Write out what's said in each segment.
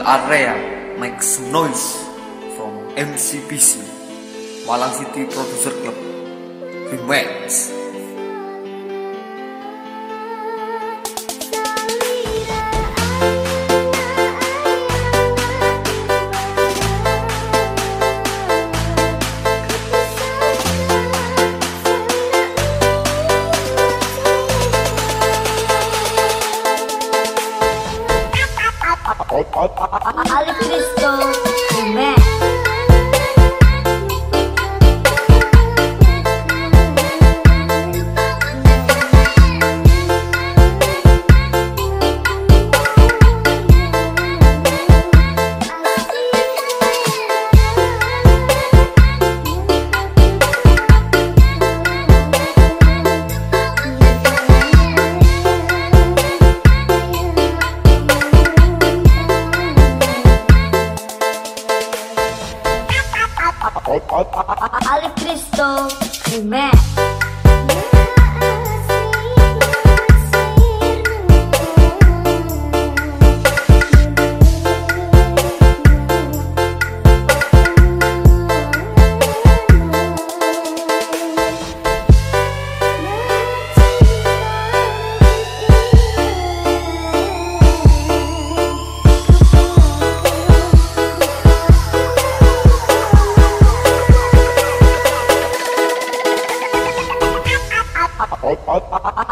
Rea Make Some Noise from MCPC Malang City Producer Club Remix Ali Ale Cristo, Crimea. はい。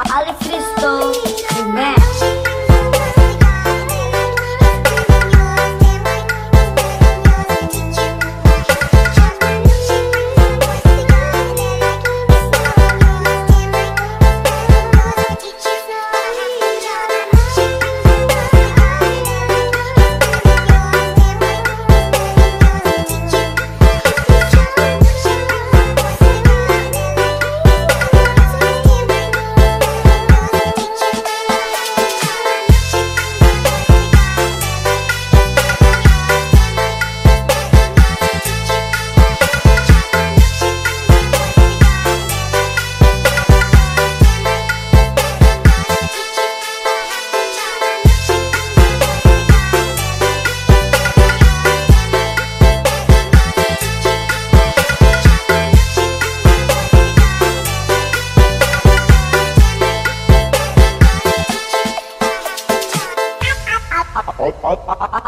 あっあっ